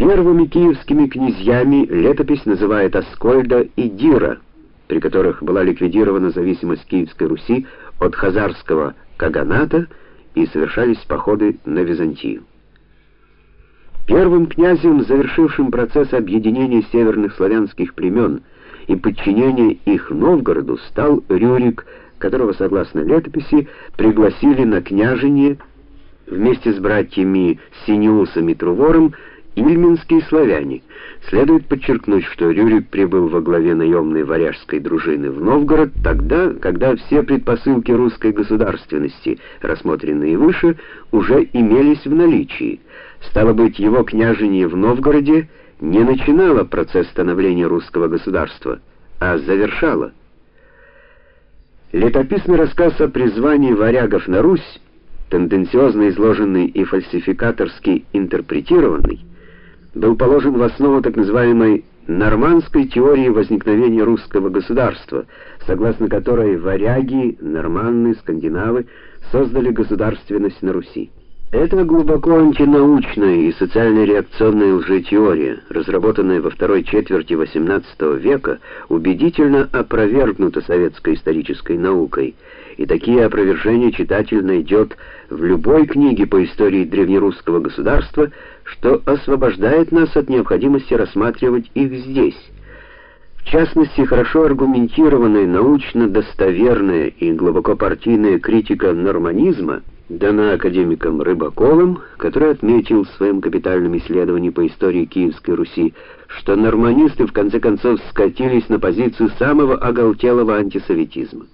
Первыми киевскими князьями летопись называет Аскольда и Дира, при которых была ликвидирована зависимость Киевской Руси от хазарского каганата и совершались походы на Византию. Первым князем, завершившим процесс объединения северных славянских племен и подчинения их Новгороду, стал Рюрик, которого, согласно летописи, пригласили на княжение вместе с братьями Синеусом и Трувором ильминские славяне. Следует подчеркнуть, что Рюрик прибыл во главе наемной варяжской дружины в Новгород тогда, когда все предпосылки русской государственности, рассмотренные выше, уже имелись в наличии. Стало быть, его княжение в Новгороде не начинало процесс становления русского государства, а завершало. Летописный рассказ о призвании варягов на Русь, тенденциозно изложенный и фальсификаторски интерпретированный, был положен в основу так называемой нормандской теории возникновения русского государства, согласно которой варяги, норманны, скандинавы создали государственность на Руси. Это глубоко антинаучная и социально-реакционная лжетеория, разработанная во второй четверти XVIII века, убедительно опровергнута советской исторической наукой, и такие опровержения читатель найдет в любой книге по истории древнерусского государства, что освобождает нас от необходимости рассматривать их здесь. В частности, хорошо аргументированная, научно достоверная и глубоко партийная критика норманизма – дана академиком Рыбаковым, который отметил в своем капитальном исследовании по истории Киевской Руси, что норманисты в конце концов скатились на позицию самого оголтелого антисоветизма.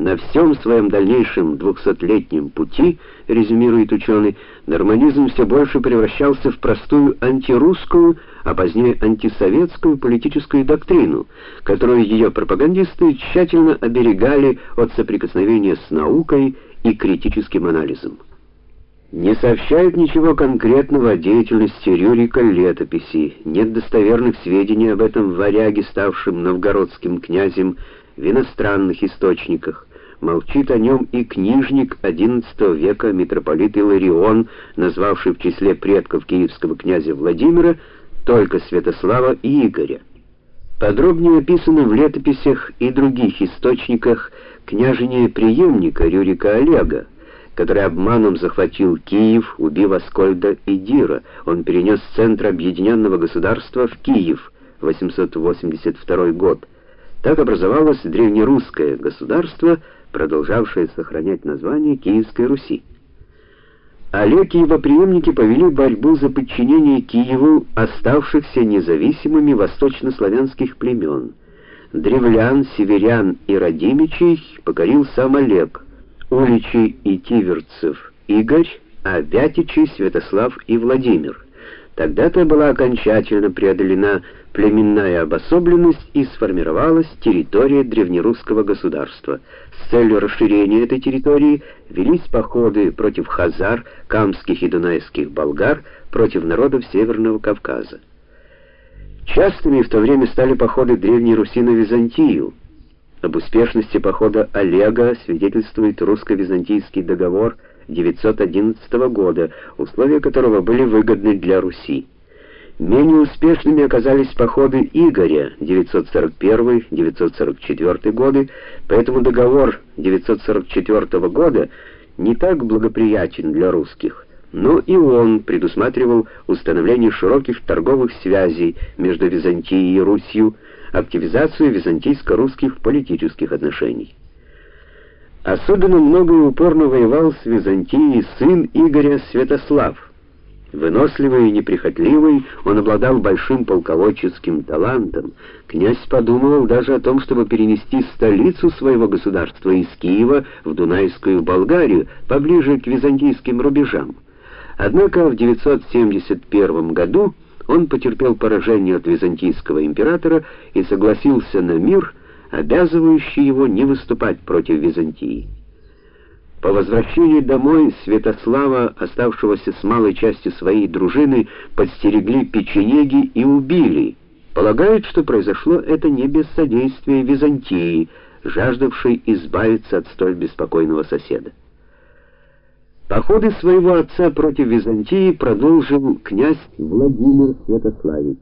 На всем своем дальнейшем двухсотлетнем пути, резюмирует ученый, норманизм все больше превращался в простую антирусскую, а позднее антисоветскую политическую доктрину, которую ее пропагандисты тщательно оберегали от соприкосновения с наукой и критическим анализом. Не сообщают ничего конкретного о деятельности Рюрика летописи, нет достоверных сведений об этом варяге, ставшем новгородским князем, в иностранных источниках. Молчит о нем и книжник XI века митрополит Иларион, назвавший в числе предков киевского князя Владимира только Святослава и Игоря. Подробнее описано в летописях и других источниках княжение преемника Рюрика Олега, который обманом захватил Киев, убив Аскольда и Дира. Он перенес центр объединенного государства в Киев, 882 год. Так образовалось древнерусское государство, продолжавшее сохранять название Киевской Руси. Олег и его преемники повели борьбу за подчинение Киеву оставшихся независимыми восточнославянских племен. Древлян, северян и радимичей покорил сам Олег, уличей и тиверцев Игорь, а вятичей Святослав и Владимир. Тогда-то была окончательно преодолена племенная обособленность и сформировалась территория древнерусского государства. С целью расширения этой территории велись походы против хазар, камских и дунайских болгар, против народов Северного Кавказа. Частыми в то время стали походы Древней Руси на Византию. Об успешности похода Олега свидетельствует русско-византийский договор 911 года, условия которого были выгодны для Руси. Менее успешными оказались походы Игоря 941-944 годы, поэтому договор 944 года не так благоприятен для русских но и он предусматривал установление широких торговых связей между Византией и Русью, активизацию византийско-русских политических отношений. Особенно много и упорно воевал с Византией сын Игоря Святослав. Выносливый и неприхотливый, он обладал большим полководческим талантом. Князь подумывал даже о том, чтобы перенести столицу своего государства из Киева в Дунайскую Болгарию, поближе к византийским рубежам. Однако в 971 году он потерпел поражение от византийского императора и согласился на мир, обязывающий его не выступать против Византии. По возвращении домой Святослава, оставшегося с малой частью своей дружины, подстерегли печенеги и убили. Полагают, что произошло это не без содействия Византии, жаждавшей избавиться от столь беспокойного соседа. Походы своего отца против Византии продолжил князь Владимир Святославич.